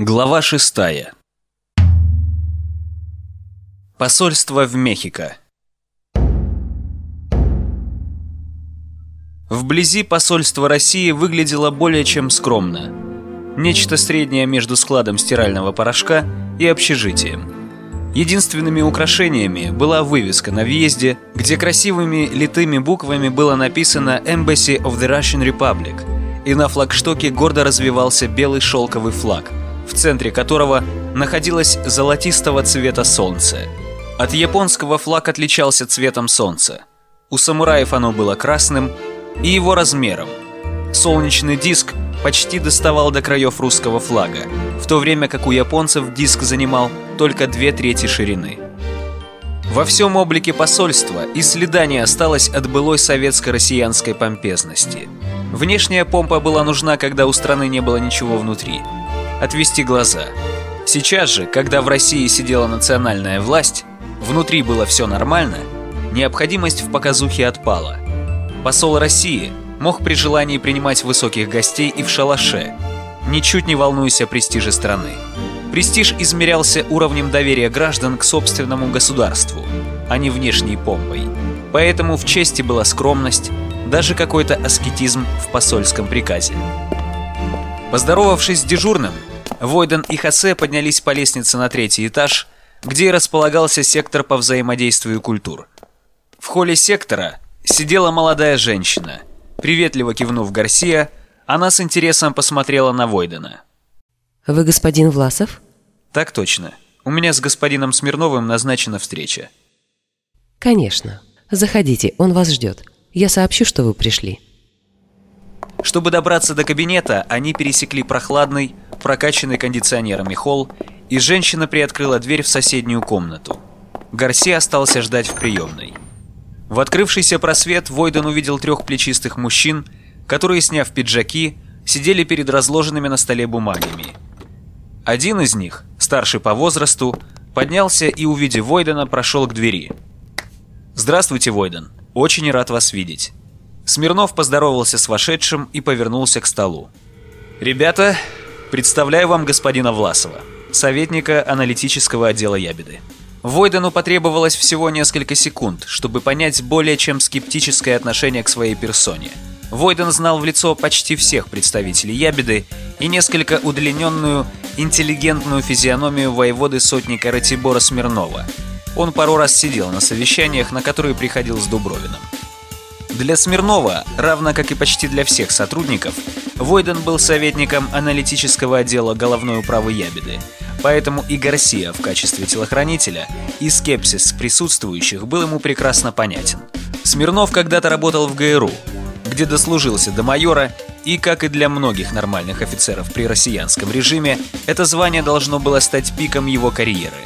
Глава шестая Посольство в Мехико Вблизи посольство России выглядело более чем скромно. Нечто среднее между складом стирального порошка и общежитием. Единственными украшениями была вывеска на въезде, где красивыми литыми буквами было написано «Embassy of the Russian Republic», и на флагштоке гордо развивался белый шелковый флаг, центре которого находилось золотистого цвета солнце. От японского флаг отличался цветом солнца. У самураев оно было красным и его размером. Солнечный диск почти доставал до краев русского флага, в то время как у японцев диск занимал только две трети ширины. Во всем облике посольства и следа не осталось от былой советско-россиянской помпезности. Внешняя помпа была нужна, когда у страны не было ничего внутри. Отвести глаза. Сейчас же, когда в России сидела национальная власть, внутри было все нормально, необходимость в показухе отпала. Посол России мог при желании принимать высоких гостей и в шалаше, ничуть не волнуясь о престиже страны. Престиж измерялся уровнем доверия граждан к собственному государству, а не внешней помпой. Поэтому в чести была скромность, даже какой-то аскетизм в посольском приказе. Поздоровавшись с дежурным, Войден и Хосе поднялись по лестнице на третий этаж, где и располагался сектор по взаимодействию культур. В холле сектора сидела молодая женщина. Приветливо кивнув Гарсия, она с интересом посмотрела на Войдена. Вы господин Власов? Так точно. У меня с господином Смирновым назначена встреча. Конечно. Заходите, он вас ждет. Я сообщу, что вы пришли. Чтобы добраться до кабинета, они пересекли прохладный, прокачанный кондиционерами холл, и женщина приоткрыла дверь в соседнюю комнату. Гарси остался ждать в приемной. В открывшийся просвет Войден увидел трех плечистых мужчин, которые, сняв пиджаки, сидели перед разложенными на столе бумагами. Один из них, старший по возрасту, поднялся и, увидев Войдена, прошел к двери. «Здравствуйте, Войден. Очень рад вас видеть». Смирнов поздоровался с вошедшим и повернулся к столу. «Ребята, представляю вам господина Власова, советника аналитического отдела Ябеды». Войдену потребовалось всего несколько секунд, чтобы понять более чем скептическое отношение к своей персоне. Войден знал в лицо почти всех представителей Ябеды и несколько удлиненную, интеллигентную физиономию воеводы сотника Ратибора Смирнова. Он пару раз сидел на совещаниях, на которые приходил с Дубровиным. Для Смирнова, равно как и почти для всех сотрудников, Войден был советником аналитического отдела головной управы Ябеды – Поэтому и Гарсия в качестве телохранителя, и скепсис присутствующих был ему прекрасно понятен. Смирнов когда-то работал в ГРУ, где дослужился до майора, и, как и для многих нормальных офицеров при россиянском режиме, это звание должно было стать пиком его карьеры.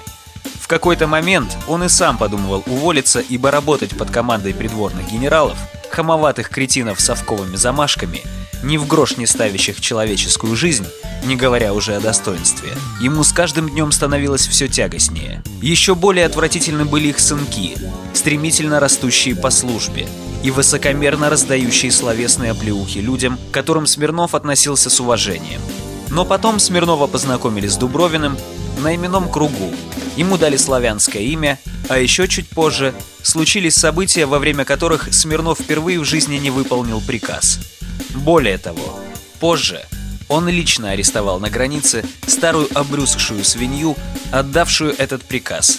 Какой-то момент он и сам подумывал уволиться, ибо работать под командой придворных генералов, хамоватых кретинов с совковыми замашками – ни в грош не ставящих человеческую жизнь, не говоря уже о достоинстве, ему с каждым днем становилось все тягостнее. Еще более отвратительны были их сынки, стремительно растущие по службе и высокомерно раздающие словесные оплеухи людям, к которым Смирнов относился с уважением. Но потом Смирнова познакомили с Дубровиным на именном кругу. Ему дали славянское имя, а еще чуть позже случились события, во время которых Смирнов впервые в жизни не выполнил приказ – более того, позже он лично арестовал на границе старую обрюзгшую свинью, отдавшую этот приказ.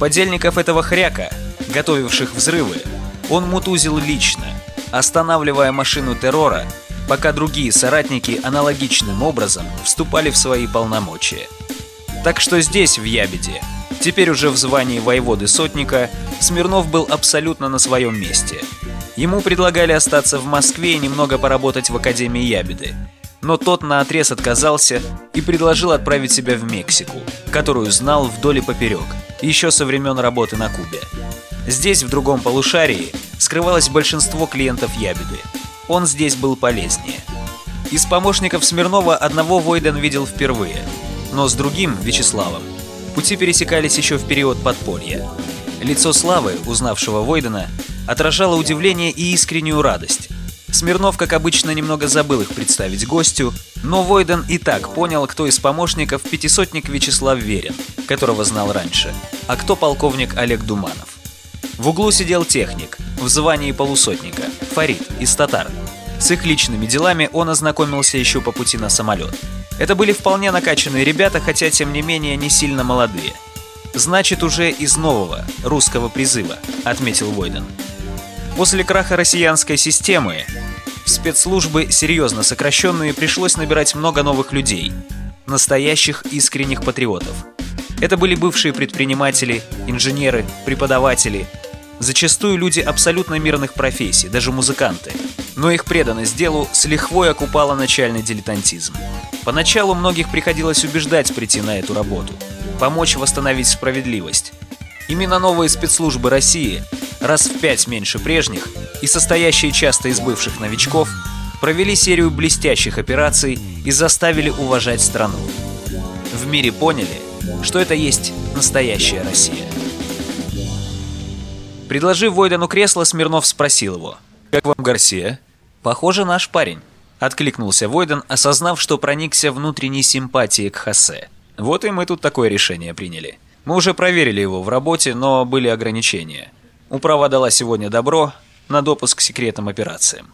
Подельников этого хряка, готовивших взрывы, он мутузил лично, останавливая машину террора, пока другие соратники аналогичным образом вступали в свои полномочия. Так что здесь, в Ябеде, теперь уже в звании воеводы сотника, Смирнов был абсолютно на своем месте – Ему предлагали остаться в Москве и немного поработать в Академии Ябеды. Но тот наотрез отказался и предложил отправить себя в Мексику, которую знал вдоль и поперек, еще со времен работы на Кубе. Здесь, в другом полушарии, скрывалось большинство клиентов Ябеды. Он здесь был полезнее. Из помощников Смирнова одного Войден видел впервые, но с другим, Вячеславом, пути пересекались еще в период подполья. Лицо Славы, узнавшего Войдена, отражало удивление и искреннюю радость. Смирнов, как обычно, немного забыл их представить гостю, но Войден и так понял, кто из помощников пятисотник Вячеслав Верин, которого знал раньше, а кто полковник Олег Думанов. В углу сидел техник, в звании полусотника, Фарид, из татар. С их личными делами он ознакомился еще по пути на самолет. Это были вполне накачанные ребята, хотя тем не менее не сильно молодые. «Значит, уже из нового, русского призыва», — отметил Войден. После краха россиянской системы в спецслужбы, серьезно сокращенные, пришлось набирать много новых людей, настоящих искренних патриотов. Это были бывшие предприниматели, инженеры, преподаватели, зачастую люди абсолютно мирных профессий, даже музыканты. Но их преданность делу с лихвой окупала начальный дилетантизм. Поначалу многих приходилось убеждать прийти на эту работу, помочь восстановить справедливость. Именно новые спецслужбы России раз в пять меньше прежних и состоящие часто из бывших новичков, провели серию блестящих операций и заставили уважать страну. В мире поняли, что это есть настоящая Россия. Предложив Войдану кресло, Смирнов спросил его. «Как вам Гарсия?» «Похоже, наш парень», — откликнулся Войдан, осознав, что проникся внутренней симпатией к Хосе. «Вот и мы тут такое решение приняли. Мы уже проверили его в работе, но были ограничения. Управа дала сегодня добро на допуск к секретным операциям.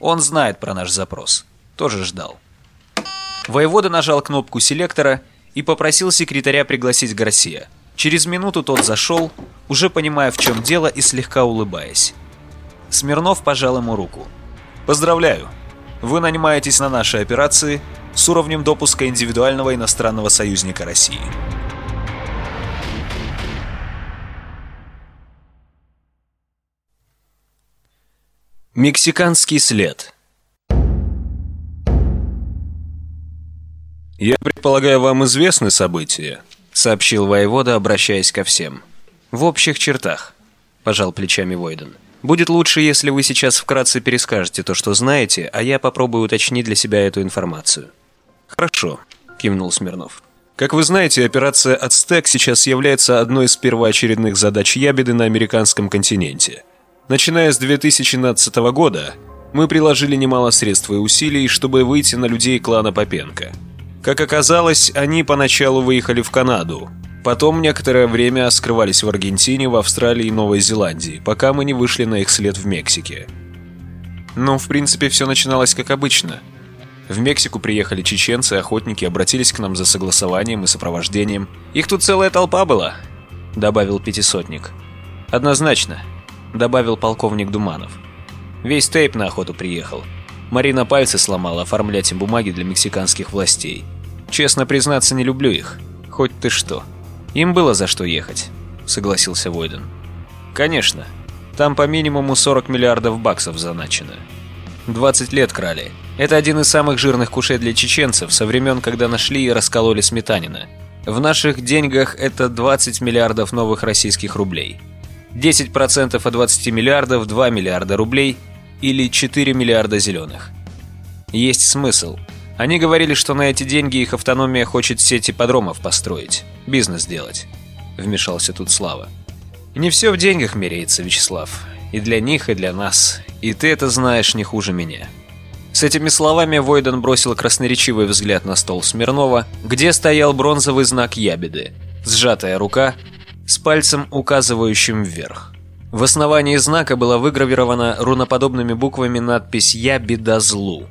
Он знает про наш запрос. Тоже ждал. Воевода нажал кнопку селектора и попросил секретаря пригласить Гарсия. Через минуту тот зашел, уже понимая, в чем дело, и слегка улыбаясь. Смирнов пожал ему руку. «Поздравляю! Вы нанимаетесь на наши операции с уровнем допуска индивидуального иностранного союзника России». Мексиканский след «Я предполагаю, вам известны события», — сообщил воевода, обращаясь ко всем. «В общих чертах», — пожал плечами Войден. «Будет лучше, если вы сейчас вкратце перескажете то, что знаете, а я попробую уточнить для себя эту информацию». «Хорошо», — кивнул Смирнов. Как вы знаете, операция «Ацтек» сейчас является одной из первоочередных задач Ябеды на американском континенте — Начиная с 2017 года, мы приложили немало средств и усилий, чтобы выйти на людей клана Попенко. Как оказалось, они поначалу выехали в Канаду, потом некоторое время скрывались в Аргентине, в Австралии и Новой Зеландии, пока мы не вышли на их след в Мексике. Но, в принципе, все начиналось как обычно. В Мексику приехали чеченцы, охотники обратились к нам за согласованием и сопровождением. «Их тут целая толпа была», — добавил пятисотник. «Однозначно. — добавил полковник Думанов. «Весь тейп на охоту приехал. Марина пальцы сломала оформлять им бумаги для мексиканских властей. Честно признаться, не люблю их. Хоть ты что. Им было за что ехать», — согласился Войден. «Конечно. Там по минимуму 40 миллиардов баксов заначено. 20 лет крали. Это один из самых жирных кушей для чеченцев со времен, когда нашли и раскололи сметанина. В наших деньгах это 20 миллиардов новых российских рублей. 10% от 20 миллиардов – 2 миллиарда рублей или 4 миллиарда зеленых. Есть смысл. Они говорили, что на эти деньги их автономия хочет сети подромов построить, бизнес делать. Вмешался тут Слава. Не все в деньгах меряется, Вячеслав. И для них, и для нас. И ты это знаешь не хуже меня. С этими словами Войден бросил красноречивый взгляд на стол Смирнова, где стоял бронзовый знак ябеды, сжатая рука с пальцем, указывающим вверх. В основании знака была выгравирована руноподобными буквами надпись «Я беда злу».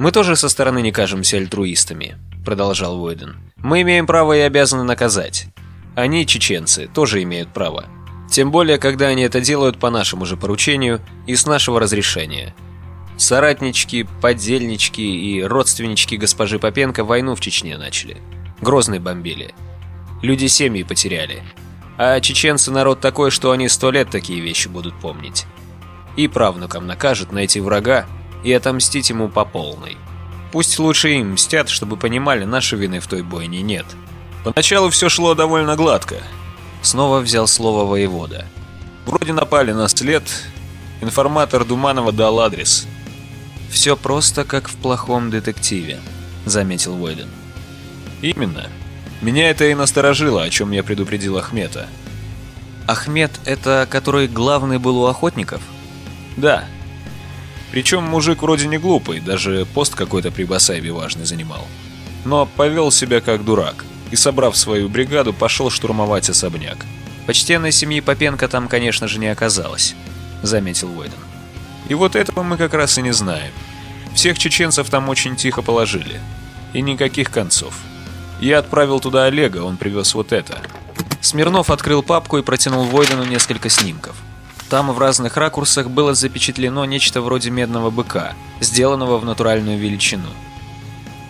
«Мы тоже со стороны не кажемся альтруистами», — продолжал Войден. «Мы имеем право и обязаны наказать. Они, чеченцы, тоже имеют право. Тем более, когда они это делают по нашему же поручению и с нашего разрешения. Соратнички, подельнички и родственнички госпожи Попенко войну в Чечне начали. Грозный бомбили. Люди семьи потеряли. А чеченцы народ такой, что они сто лет такие вещи будут помнить. И правнукам накажут найти врага и отомстить ему по полной. Пусть лучше им мстят, чтобы понимали, нашей вины в той бойне нет. Поначалу все шло довольно гладко. Снова взял слово воевода. Вроде напали на след, информатор Думанова дал адрес. «Все просто, как в плохом детективе», — заметил Войден. «Именно. Меня это и насторожило, о чем я предупредил Ахмета. Ахмед — это который главный был у охотников? Да. Причем мужик вроде не глупый, даже пост какой-то при Басаеве важный занимал. Но повел себя как дурак и, собрав свою бригаду, пошел штурмовать особняк. Почтенной семьи Попенко там, конечно же, не оказалось, заметил Войден. И вот этого мы как раз и не знаем. Всех чеченцев там очень тихо положили. И никаких концов. Я отправил туда Олега, он привез вот это. Смирнов открыл папку и протянул Войдену несколько снимков. Там в разных ракурсах было запечатлено нечто вроде медного быка, сделанного в натуральную величину.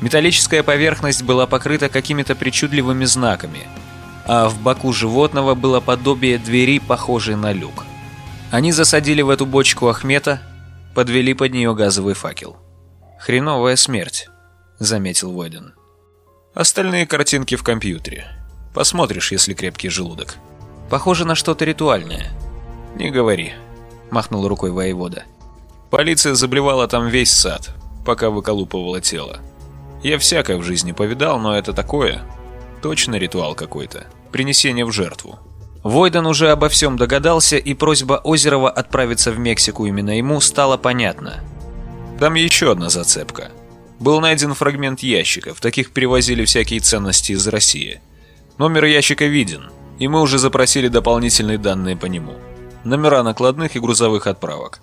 Металлическая поверхность была покрыта какими-то причудливыми знаками, а в боку животного было подобие двери, похожей на люк. Они засадили в эту бочку Ахмета, подвели под нее газовый факел. «Хреновая смерть», — заметил Войден. «Остальные картинки в компьютере. Посмотришь, если крепкий желудок». «Похоже на что-то ритуальное». «Не говори», — махнул рукой воевода. «Полиция заблевала там весь сад, пока выколупывала тело. Я всякое в жизни повидал, но это такое. Точно ритуал какой-то. Принесение в жертву». Войден уже обо всем догадался, и просьба Озерова отправиться в Мексику именно ему стала понятна. Там еще одна зацепка. Был найден фрагмент ящика, в таких перевозили всякие ценности из России. Номер ящика виден, и мы уже запросили дополнительные данные по нему. Номера накладных и грузовых отправок.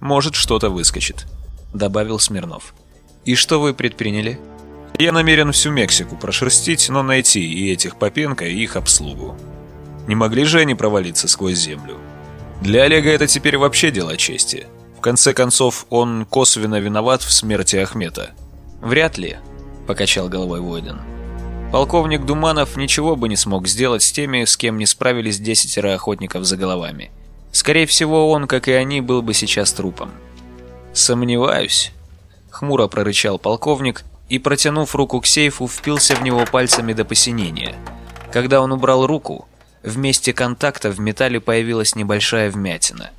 Может, что-то выскочит», — добавил Смирнов. «И что вы предприняли?» «Я намерен всю Мексику прошерстить, но найти и этих Попенко, и их обслугу. Не могли же они провалиться сквозь землю? Для Олега это теперь вообще дело чести. В конце концов, он косвенно виноват в смерти Ахмета. «Вряд ли», — покачал головой Войден. «Полковник Думанов ничего бы не смог сделать с теми, с кем не справились десятеро охотников за головами. Скорее всего, он, как и они, был бы сейчас трупом». «Сомневаюсь», — хмуро прорычал полковник и, протянув руку к сейфу, впился в него пальцами до посинения. Когда он убрал руку, в месте контакта в металле появилась небольшая вмятина.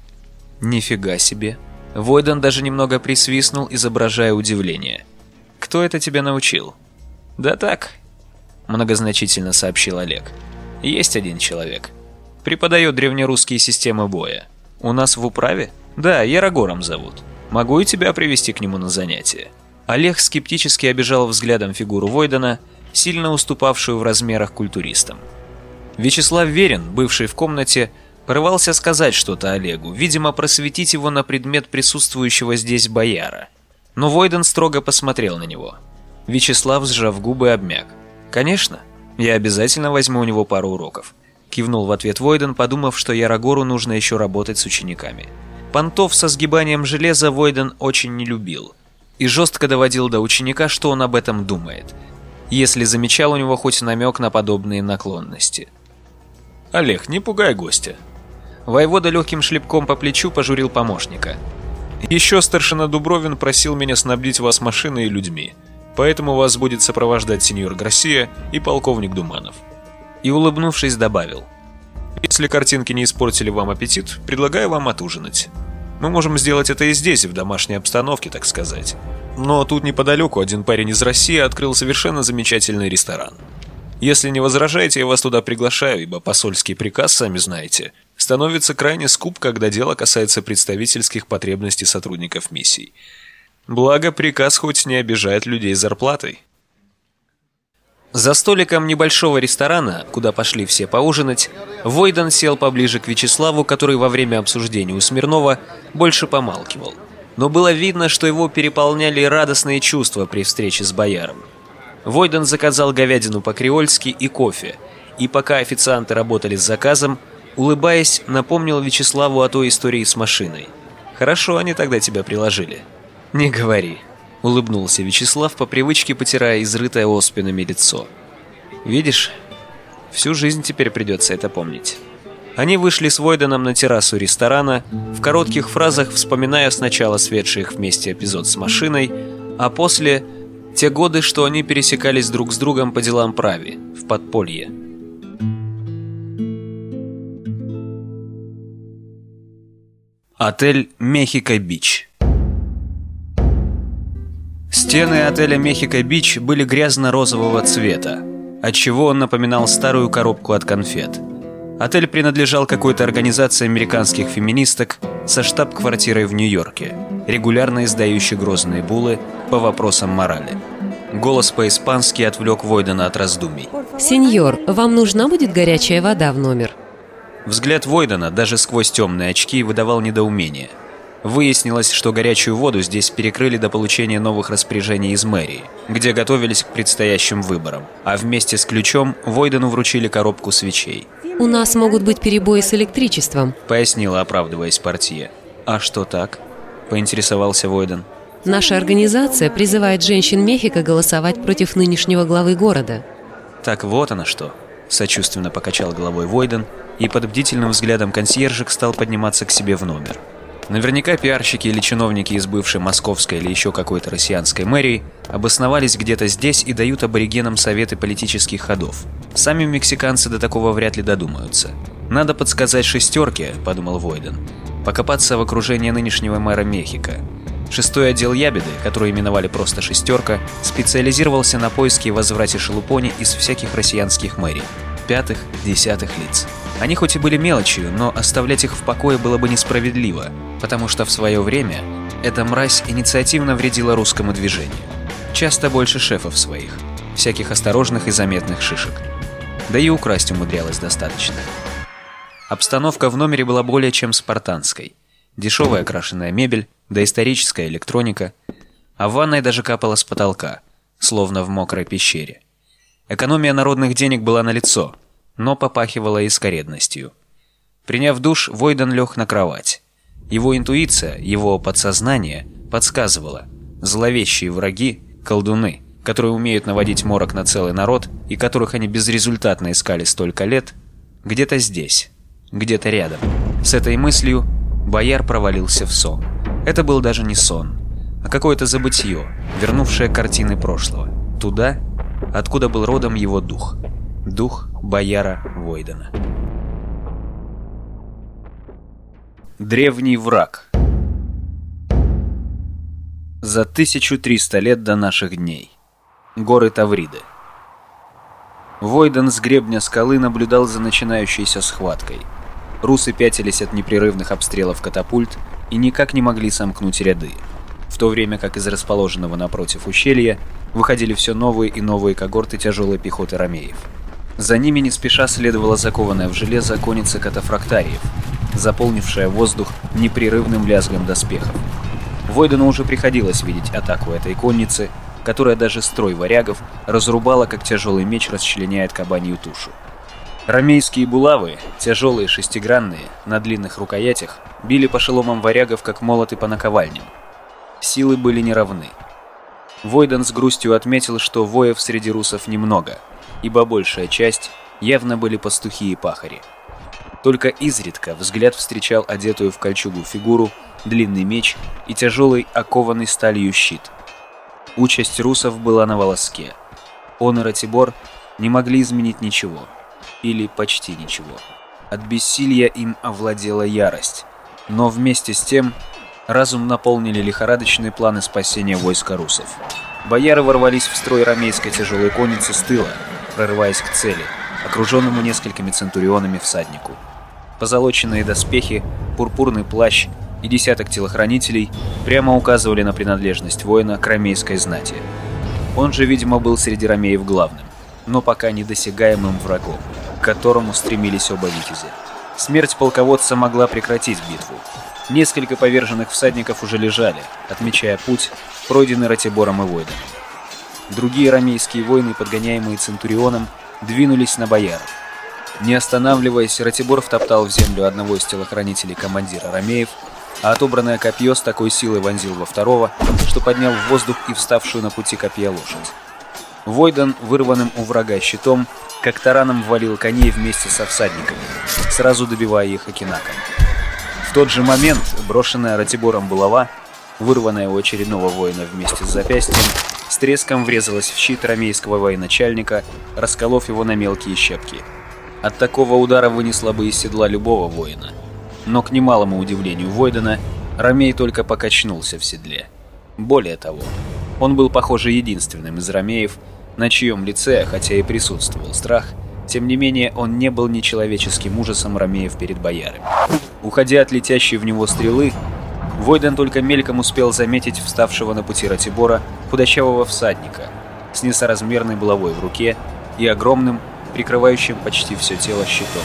«Нифига себе!» Войден даже немного присвистнул, изображая удивление. «Кто это тебя научил?» «Да так», — многозначительно сообщил Олег. «Есть один человек. Преподает древнерусские системы боя. У нас в управе? Да, Ярогором зовут. Могу и тебя привести к нему на занятие». Олег скептически обижал взглядом фигуру Войдена, сильно уступавшую в размерах культуристам. Вячеслав Верин, бывший в комнате, порывался сказать что-то Олегу, видимо, просветить его на предмет присутствующего здесь бояра. Но Войден строго посмотрел на него. Вячеслав, сжав губы, обмяк. «Конечно, я обязательно возьму у него пару уроков», — кивнул в ответ Войден, подумав, что Ярогору нужно еще работать с учениками. Понтов со сгибанием железа Войден очень не любил и жестко доводил до ученика, что он об этом думает, если замечал у него хоть намек на подобные наклонности — «Олег, не пугай гостя». Воевода легким шлепком по плечу пожурил помощника. «Еще старшина Дубровин просил меня снабдить вас машиной и людьми, поэтому вас будет сопровождать сеньор Гарсия и полковник Думанов». И, улыбнувшись, добавил. «Если картинки не испортили вам аппетит, предлагаю вам отужинать. Мы можем сделать это и здесь, в домашней обстановке, так сказать. Но тут неподалеку один парень из России открыл совершенно замечательный ресторан. Если не возражаете, я вас туда приглашаю, ибо посольский приказ, сами знаете, становится крайне скуп, когда дело касается представительских потребностей сотрудников миссий. Благо, приказ хоть не обижает людей зарплатой. За столиком небольшого ресторана, куда пошли все поужинать, Войдан сел поближе к Вячеславу, который во время обсуждения у Смирнова больше помалкивал. Но было видно, что его переполняли радостные чувства при встрече с бояром. Войден заказал говядину по-креольски и кофе, и пока официанты работали с заказом, улыбаясь, напомнил Вячеславу о той истории с машиной. «Хорошо они тогда тебя приложили». «Не говори», — улыбнулся Вячеслав, по привычке потирая изрытое оспинами лицо. «Видишь, всю жизнь теперь придется это помнить». Они вышли с Войденом на террасу ресторана, в коротких фразах вспоминая сначала светший их вместе эпизод с машиной, а после те годы, что они пересекались друг с другом по делам прави, в подполье. Отель «Мехико-Бич» Стены отеля «Мехико-Бич» были грязно-розового цвета, отчего он напоминал старую коробку от конфет. Отель принадлежал какой-то организации американских феминисток со штаб-квартирой в Нью-Йорке, регулярно издающей грозные булы по вопросам морали. Голос по-испански отвлек Войдена от раздумий. «Сеньор, вам нужна будет горячая вода в номер?» Взгляд Войдена даже сквозь темные очки выдавал недоумение. Выяснилось, что горячую воду здесь перекрыли до получения новых распоряжений из мэрии, где готовились к предстоящим выборам, а вместе с ключом Войдену вручили коробку свечей – «У нас могут быть перебои с электричеством», — пояснила, оправдываясь партия. «А что так?» — поинтересовался Войден. «Наша организация призывает женщин Мехико голосовать против нынешнего главы города». «Так вот оно что!» — сочувственно покачал головой Войден, и под бдительным взглядом консьержек стал подниматься к себе в номер. Наверняка пиарщики или чиновники из бывшей московской или еще какой-то россиянской мэрии обосновались где-то здесь и дают аборигенам советы политических ходов. Сами мексиканцы до такого вряд ли додумаются. «Надо подсказать шестерке», — подумал Войден, — «покопаться в окружении нынешнего мэра Мехико». Шестой отдел Ябеды, который именовали просто «шестерка», специализировался на поиске и возврате шелупони из всяких россиянских мэрий, пятых, десятых лиц. Они хоть и были мелочью, но оставлять их в покое было бы несправедливо, потому что в свое время эта мразь инициативно вредила русскому движению. Часто больше шефов своих, всяких осторожных и заметных шишек. Да и украсть умудрялась достаточно. Обстановка в номере была более чем спартанской. Дешевая окрашенная мебель, доисторическая электроника, а в ванной даже капала с потолка, словно в мокрой пещере. Экономия народных денег была налицо – но попахивало искоредностью. Приняв душ, Войден лег на кровать. Его интуиция, его подсознание подсказывало. Зловещие враги, колдуны, которые умеют наводить морок на целый народ и которых они безрезультатно искали столько лет, где-то здесь, где-то рядом. С этой мыслью бояр провалился в сон. Это был даже не сон, а какое-то забытье, вернувшее картины прошлого. Туда, откуда был родом его дух. Дух бояра Войдена. Древний враг За 1300 лет до наших дней. Горы Тавриды. Войден с гребня скалы наблюдал за начинающейся схваткой. Русы пятились от непрерывных обстрелов катапульт и никак не могли сомкнуть ряды, в то время как из расположенного напротив ущелья выходили все новые и новые когорты тяжелой пехоты ромеев. За ними не спеша следовала закованная в железо конница катафрактариев, заполнившая воздух непрерывным лязгом доспехов. Войдену уже приходилось видеть атаку этой конницы, которая даже строй варягов разрубала, как тяжелый меч расчленяет кабанью тушу. Ромейские булавы, тяжелые шестигранные, на длинных рукоятях, били по шеломам варягов, как молоты по наковальням. Силы были неравны. Войден с грустью отметил, что воев среди русов немного – ибо большая часть явно были пастухи и пахари. Только изредка взгляд встречал одетую в кольчугу фигуру, длинный меч и тяжелый окованный сталью щит. Участь русов была на волоске. Он и Ратибор не могли изменить ничего. Или почти ничего. От бессилия им овладела ярость. Но вместе с тем разум наполнили лихорадочные планы спасения войска русов. Бояры ворвались в строй ромейской тяжелой конницы с тыла, прорываясь к цели, окруженному несколькими центурионами всаднику. Позолоченные доспехи, пурпурный плащ и десяток телохранителей прямо указывали на принадлежность воина к ромейской знати. Он же, видимо, был среди ромеев главным, но пока недосягаемым врагом, к которому стремились оба витязи. Смерть полководца могла прекратить битву. Несколько поверженных всадников уже лежали, отмечая путь, пройденный Ратибором и Войдом. Другие рамейские воины, подгоняемые Центурионом, двинулись на бояр. Не останавливаясь, Ратибор втоптал в землю одного из телохранителей командира Ромеев, а отобранное копье с такой силой вонзил во второго, что поднял в воздух и вставшую на пути копья лошадь. Войдан, вырванным у врага щитом, как тараном валил коней вместе со всадниками, сразу добивая их окинаком. В тот же момент брошенная Ратибором булава, вырванная у очередного воина вместе с запястьем, треском врезалась в щит ромейского военачальника, расколов его на мелкие щепки. От такого удара вынесла бы из седла любого воина. Но к немалому удивлению Войдена, Ромей только покачнулся в седле. Более того, он был, похоже, единственным из ромеев, на чьем лице, хотя и присутствовал страх, Тем не менее, он не был нечеловеческим ужасом ромеев перед боярами. Уходя от летящей в него стрелы, Войден только мельком успел заметить вставшего на пути Ратибора худощавого всадника с несоразмерной булавой в руке и огромным, прикрывающим почти все тело щитом.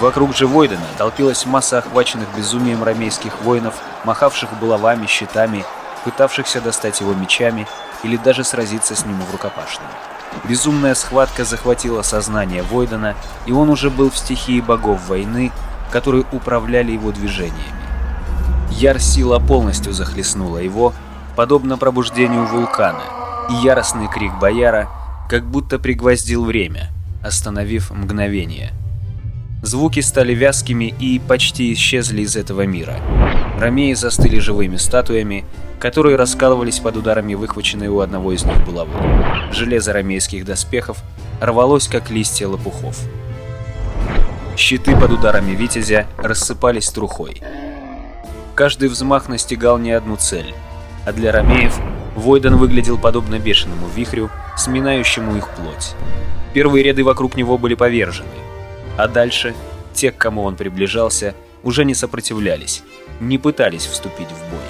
Вокруг же Войдена толпилась масса охваченных безумием ромейских воинов, махавших булавами, щитами, пытавшихся достать его мечами или даже сразиться с ним в рукопашном. Безумная схватка захватила сознание Войдена, и он уже был в стихии богов войны, которые управляли его движениями. Яр-сила полностью захлестнула его, подобно пробуждению вулкана, и яростный крик бояра как будто пригвоздил время, остановив мгновение. Звуки стали вязкими и почти исчезли из этого мира. Ромеи застыли живыми статуями, которые раскалывались под ударами выхваченной у одного из них булавы. Железо ромейских доспехов рвалось, как листья лопухов. Щиты под ударами витязя рассыпались трухой. Каждый взмах настигал не одну цель, а для ромеев Войден выглядел подобно бешеному вихрю, сминающему их плоть. Первые ряды вокруг него были повержены, а дальше те, к кому он приближался, уже не сопротивлялись, не пытались вступить в бой.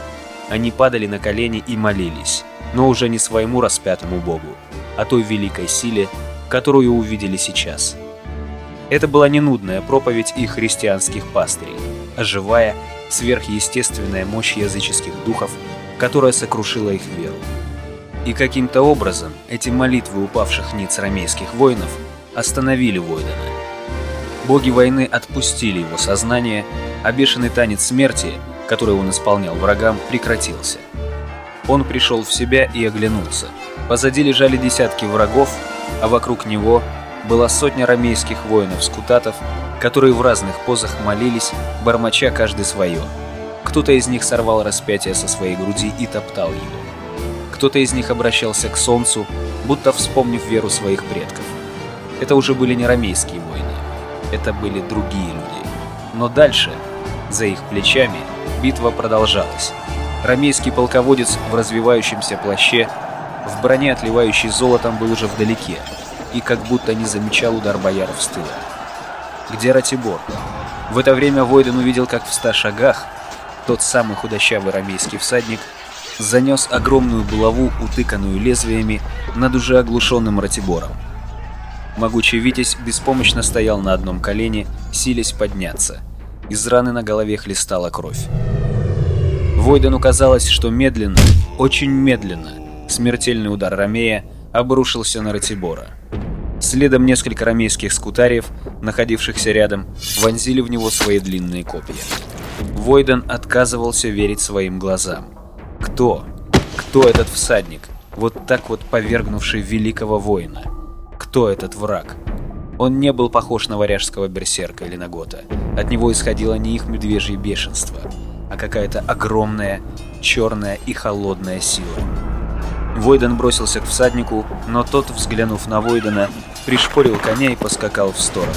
Они падали на колени и молились, но уже не своему распятому богу, а той великой силе, которую увидели сейчас. Это была не нудная проповедь их христианских пастырей, а живая, сверхъестественная мощь языческих духов, которая сокрушила их веру. И каким-то образом эти молитвы упавших ниц рамейских воинов остановили Войдена. Боги войны отпустили его сознание, а бешеный танец смерти – который он исполнял врагам, прекратился. Он пришел в себя и оглянулся. Позади лежали десятки врагов, а вокруг него была сотня рамейских воинов-скутатов, которые в разных позах молились, бормоча каждый свое. Кто-то из них сорвал распятие со своей груди и топтал его. Кто-то из них обращался к солнцу, будто вспомнив веру своих предков. Это уже были не рамейские воины, это были другие люди. Но дальше, за их плечами, Битва продолжалась. Рамейский полководец в развивающемся плаще, в броне, отливающей золотом, был уже вдалеке и как будто не замечал удар бояров с тыла. Где Ратибор? В это время Войден увидел, как в ста шагах тот самый худощавый рамейский всадник занес огромную булаву, утыканную лезвиями, над уже оглушенным Ратибором. Могучий Витязь беспомощно стоял на одном колене, силясь подняться – из раны на голове хлестала кровь. Войдену казалось, что медленно, очень медленно, смертельный удар Ромея обрушился на Ратибора. Следом несколько ромейских скутариев, находившихся рядом, вонзили в него свои длинные копья. Войден отказывался верить своим глазам. Кто? Кто этот всадник, вот так вот повергнувший великого воина? Кто этот враг? Он не был похож на варяжского берсерка или на гота. От него исходило не их медвежье бешенство, а какая-то огромная, черная и холодная сила. Войден бросился к всаднику, но тот, взглянув на Войдена, пришпорил коня и поскакал в сторону.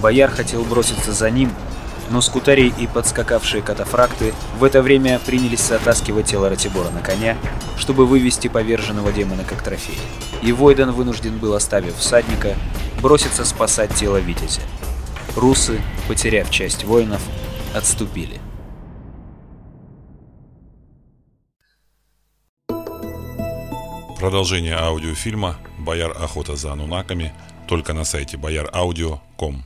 Бояр хотел броситься за ним, но скутарей и подскакавшие катафракты в это время принялись затаскивать тело Ратибора на коня, чтобы вывести поверженного демона как трофей. И Войден вынужден был, оставив всадника, броситься спасать тело Витязя. Русы, потеряв часть воинов, отступили. Продолжение аудиофильма «Бояр охота за анунаками» только на сайте boyaraudio.com.